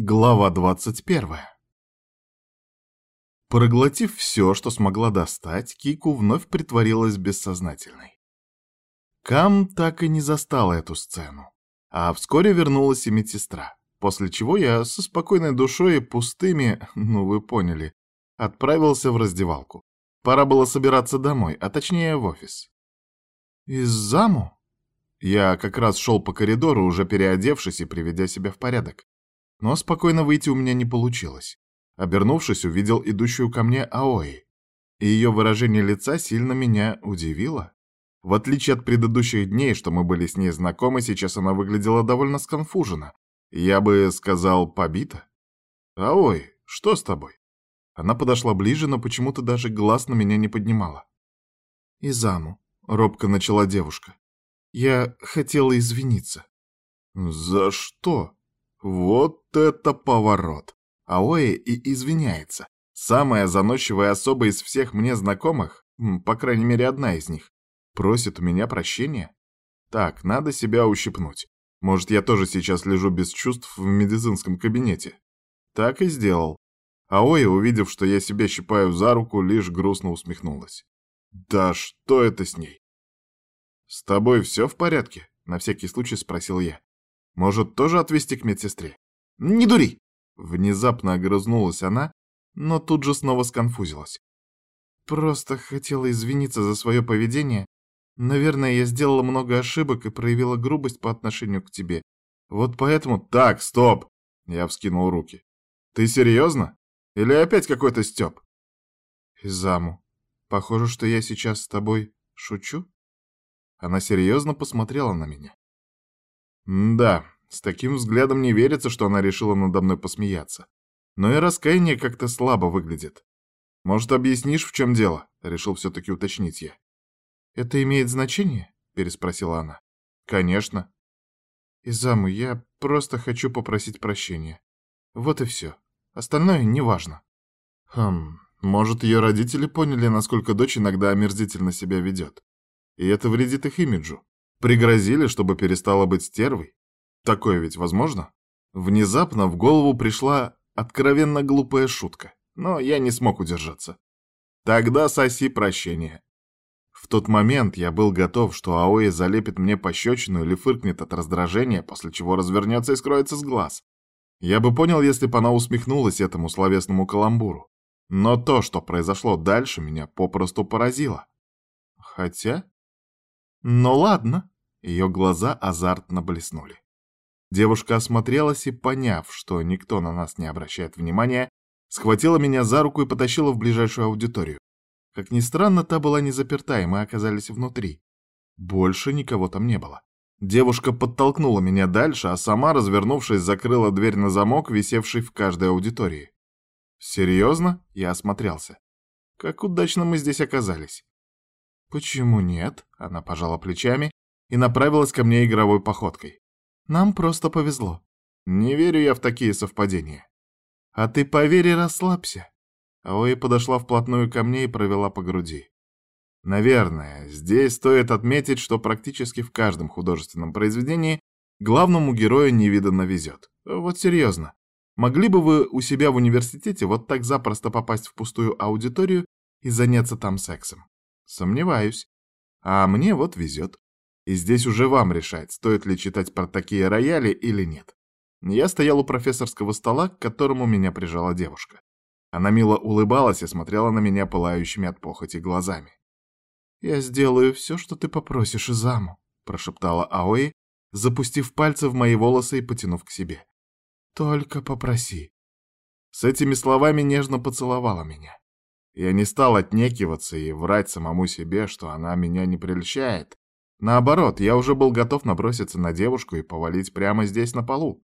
Глава 21. Проглотив все, что смогла достать, Кику вновь притворилась бессознательной. Кам так и не застала эту сцену, а вскоре вернулась и медсестра, после чего я со спокойной душой и пустыми, ну вы поняли, отправился в раздевалку. Пора было собираться домой, а точнее в офис. «Из заму?» Я как раз шел по коридору, уже переодевшись и приведя себя в порядок. Но спокойно выйти у меня не получилось. Обернувшись, увидел идущую ко мне Аои. И ее выражение лица сильно меня удивило. В отличие от предыдущих дней, что мы были с ней знакомы, сейчас она выглядела довольно сконфужена. Я бы сказал, побита. «Аой, что с тобой?» Она подошла ближе, но почему-то даже глаз на меня не поднимала. «Изаму», — робко начала девушка. «Я хотела извиниться». «За что?» Вот это поворот! Аоэ и извиняется. Самая заносчивая особа из всех мне знакомых, по крайней мере одна из них, просит у меня прощения? Так, надо себя ущипнуть. Может, я тоже сейчас лежу без чувств в медицинском кабинете. Так и сделал. Аоя, увидев, что я себя щипаю за руку, лишь грустно усмехнулась. Да что это с ней? «С тобой все в порядке?» — на всякий случай спросил я. Может, тоже отвезти к медсестре? Не дури! Внезапно огрызнулась она, но тут же снова сконфузилась. Просто хотела извиниться за свое поведение. Наверное, я сделала много ошибок и проявила грубость по отношению к тебе. Вот поэтому... Так, стоп! Я вскинул руки. Ты серьезно? Или опять какой-то стёб? Изаму, похоже, что я сейчас с тобой шучу. Она серьезно посмотрела на меня. Да, с таким взглядом не верится, что она решила надо мной посмеяться. Но и раскаяние как-то слабо выглядит. Может, объяснишь, в чем дело? Решил все-таки уточнить я. Это имеет значение? Переспросила она. Конечно. Изаму, я просто хочу попросить прощения. Вот и все. Остальное неважно. Хм, может, ее родители поняли, насколько дочь иногда омерзительно себя ведет. И это вредит их имиджу. Пригрозили, чтобы перестала быть стервой? Такое ведь возможно? Внезапно в голову пришла откровенно глупая шутка, но я не смог удержаться. Тогда соси прощение. В тот момент я был готов, что Аои залепит мне пощечину или фыркнет от раздражения, после чего развернется и скроется с глаз. Я бы понял, если бы она усмехнулась этому словесному каламбуру. Но то, что произошло дальше, меня попросту поразило. Хотя... «Ну ладно». Ее глаза азартно блеснули. Девушка осмотрелась и, поняв, что никто на нас не обращает внимания, схватила меня за руку и потащила в ближайшую аудиторию. Как ни странно, та была не заперта, и мы оказались внутри. Больше никого там не было. Девушка подтолкнула меня дальше, а сама, развернувшись, закрыла дверь на замок, висевший в каждой аудитории. «Серьезно?» — я осмотрелся. «Как удачно мы здесь оказались. «Почему нет?» — она пожала плечами и направилась ко мне игровой походкой. «Нам просто повезло. Не верю я в такие совпадения. А ты поверь и расслабься». Аои подошла вплотную ко мне и провела по груди. Наверное, здесь стоит отметить, что практически в каждом художественном произведении главному герою невиданно везет. Вот серьезно. Могли бы вы у себя в университете вот так запросто попасть в пустую аудиторию и заняться там сексом? Сомневаюсь. А мне вот везет. И здесь уже вам решать, стоит ли читать про такие рояли или нет. Я стоял у профессорского стола, к которому меня прижала девушка. Она мило улыбалась и смотрела на меня пылающими от похоти глазами. «Я сделаю все, что ты попросишь, Изаму», — прошептала Аои, запустив пальцы в мои волосы и потянув к себе. «Только попроси». С этими словами нежно поцеловала меня. Я не стал отнекиваться и врать самому себе, что она меня не прельщает. Наоборот, я уже был готов наброситься на девушку и повалить прямо здесь на полу.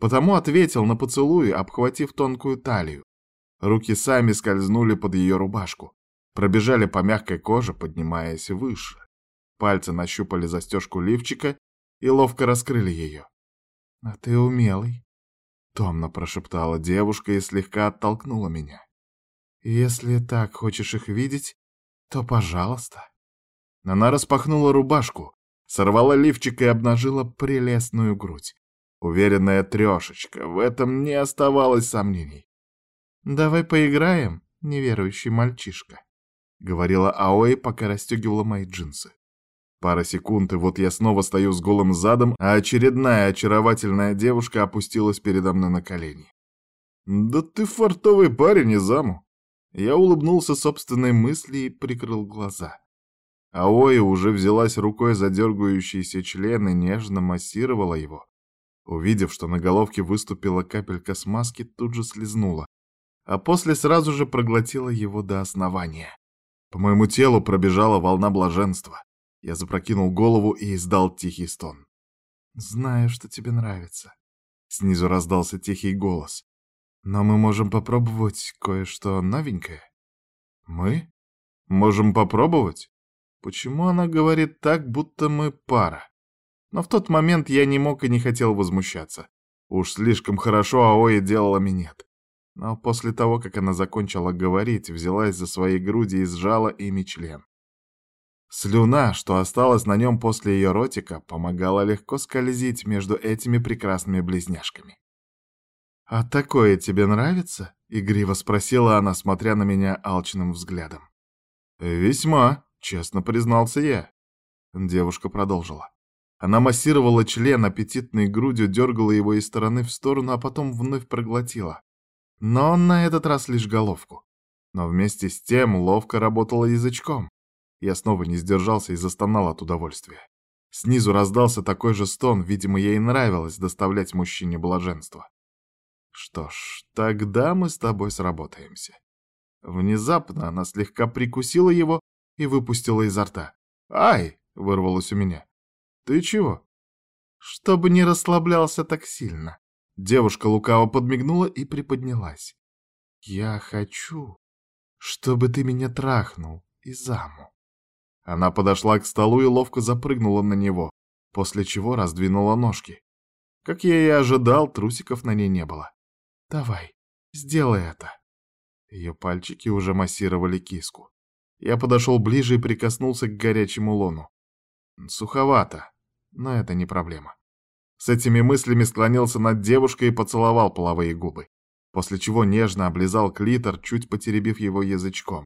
Потому ответил на поцелуй, обхватив тонкую талию. Руки сами скользнули под ее рубашку, пробежали по мягкой коже, поднимаясь выше. Пальцы нащупали застежку лифчика и ловко раскрыли ее. «А ты умелый», — томно прошептала девушка и слегка оттолкнула меня. Если так хочешь их видеть, то пожалуйста. Она распахнула рубашку, сорвала лифчик и обнажила прелестную грудь. Уверенная трешечка, в этом не оставалось сомнений. «Давай поиграем, неверующий мальчишка», — говорила Аои, пока расстегивала мои джинсы. Пара секунд, и вот я снова стою с голым задом, а очередная очаровательная девушка опустилась передо мной на колени. «Да ты фартовый парень, Изаму!» Я улыбнулся собственной мысли и прикрыл глаза. Аои уже взялась рукой за дергающийся член и нежно массировала его. Увидев, что на головке выступила капелька смазки, тут же слезнула, а после сразу же проглотила его до основания. По моему телу пробежала волна блаженства. Я запрокинул голову и издал тихий стон. «Знаю, что тебе нравится», — снизу раздался тихий голос. «Но мы можем попробовать кое-что новенькое». «Мы? Можем попробовать?» Почему она говорит так, будто мы пара? Но в тот момент я не мог и не хотел возмущаться. Уж слишком хорошо Аои делала минет. Но после того, как она закончила говорить, взялась за свои груди и сжала ими член. Слюна, что осталась на нем после ее ротика, помогала легко скользить между этими прекрасными близняшками. «А такое тебе нравится?» — игриво спросила она, смотря на меня алчным взглядом. «Весьма», — честно признался я. Девушка продолжила. Она массировала член аппетитной грудью, дергала его из стороны в сторону, а потом вновь проглотила. Но на этот раз лишь головку. Но вместе с тем ловко работала язычком. Я снова не сдержался и застонал от удовольствия. Снизу раздался такой же стон, видимо, ей нравилось доставлять мужчине блаженство. Что ж, тогда мы с тобой сработаемся. Внезапно она слегка прикусила его и выпустила изо рта. «Ай!» — вырвалось у меня. «Ты чего?» «Чтобы не расслаблялся так сильно». Девушка лукаво подмигнула и приподнялась. «Я хочу, чтобы ты меня трахнул и заму». Она подошла к столу и ловко запрыгнула на него, после чего раздвинула ножки. Как я и ожидал, трусиков на ней не было. «Давай, сделай это». Ее пальчики уже массировали киску. Я подошел ближе и прикоснулся к горячему лону. Суховато, но это не проблема. С этими мыслями склонился над девушкой и поцеловал половые губы, после чего нежно облизал клитор, чуть потеребив его язычком.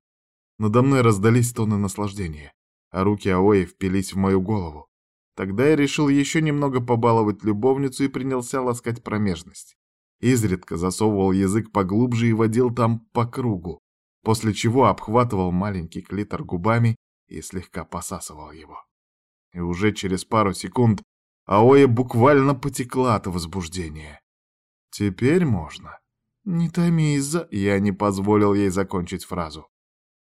Надо мной раздались тоны наслаждения а руки Аои впились в мою голову. Тогда я решил еще немного побаловать любовницу и принялся ласкать промежность. Изредка засовывал язык поглубже и водил там по кругу, после чего обхватывал маленький клитор губами и слегка посасывал его. И уже через пару секунд Аоя буквально потекла от возбуждения. Теперь можно. Не томи из-за... Я не позволил ей закончить фразу.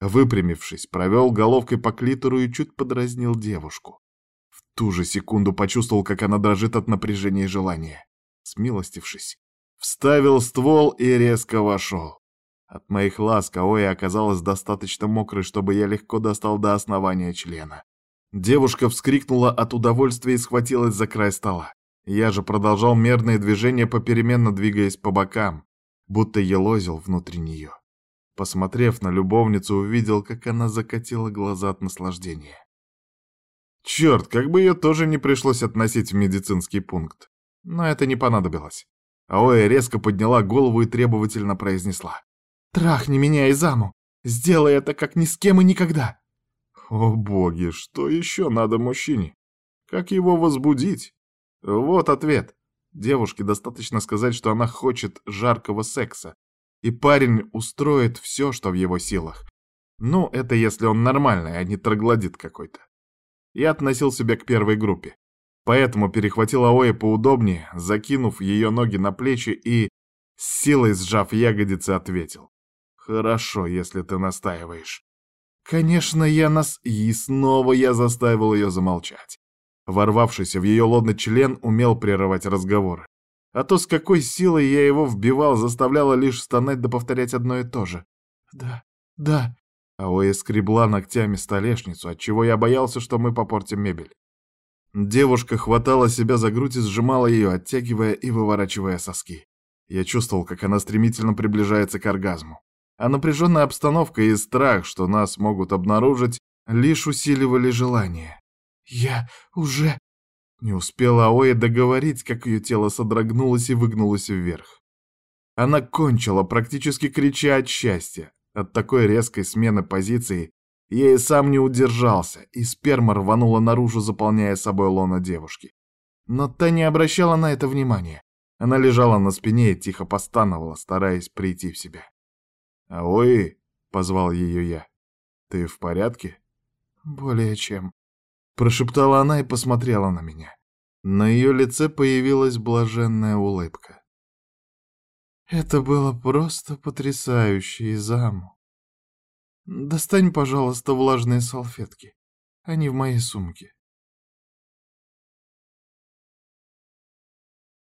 Выпрямившись, провел головкой по клитору и чуть подразнил девушку. В ту же секунду почувствовал, как она дрожит от напряжения и желания. Смилостившись, вставил ствол и резко вошел. От моих ласк Аоя оказалась достаточно мокрой, чтобы я легко достал до основания члена. Девушка вскрикнула от удовольствия и схватилась за край стола. Я же продолжал мерные движения, попеременно двигаясь по бокам, будто елозил внутри нее. Посмотрев на любовницу, увидел, как она закатила глаза от наслаждения. Черт, как бы ее тоже не пришлось относить в медицинский пункт. Но это не понадобилось. Аоя резко подняла голову и требовательно произнесла. «Трахни меня, Изаму! Сделай это как ни с кем и никогда!» О боги, что еще надо мужчине? Как его возбудить? Вот ответ. Девушке достаточно сказать, что она хочет жаркого секса, и парень устроит все, что в его силах. Ну, это если он нормальный, а не троглодит какой-то. Я относил себя к первой группе. Поэтому перехватил Аои поудобнее, закинув ее ноги на плечи и, с силой сжав ягодицы, ответил. «Хорошо, если ты настаиваешь». Конечно, я нас... И снова я заставил ее замолчать. Ворвавшийся в ее лодный член умел прерывать разговоры. А то с какой силой я его вбивал, заставляло лишь стонать да повторять одно и то же. «Да, да». Аоя скребла ногтями столешницу, отчего я боялся, что мы попортим мебель. Девушка хватала себя за грудь и сжимала ее, оттягивая и выворачивая соски. Я чувствовал, как она стремительно приближается к оргазму. А напряженная обстановка и страх, что нас могут обнаружить, лишь усиливали желание. «Я уже Не успела Аоя договорить, как ее тело содрогнулось и выгнулось вверх. Она кончила, практически крича от счастья. От такой резкой смены позиции я и сам не удержался, и сперма рванула наружу, заполняя собой лона девушки. Но та не обращала на это внимания. Она лежала на спине и тихо постановала, стараясь прийти в себя. «Аои!» — позвал ее я. «Ты в порядке?» «Более чем», — прошептала она и посмотрела на меня. На ее лице появилась блаженная улыбка. «Это было просто потрясающе, Изаму. Достань, пожалуйста, влажные салфетки. Они в моей сумке».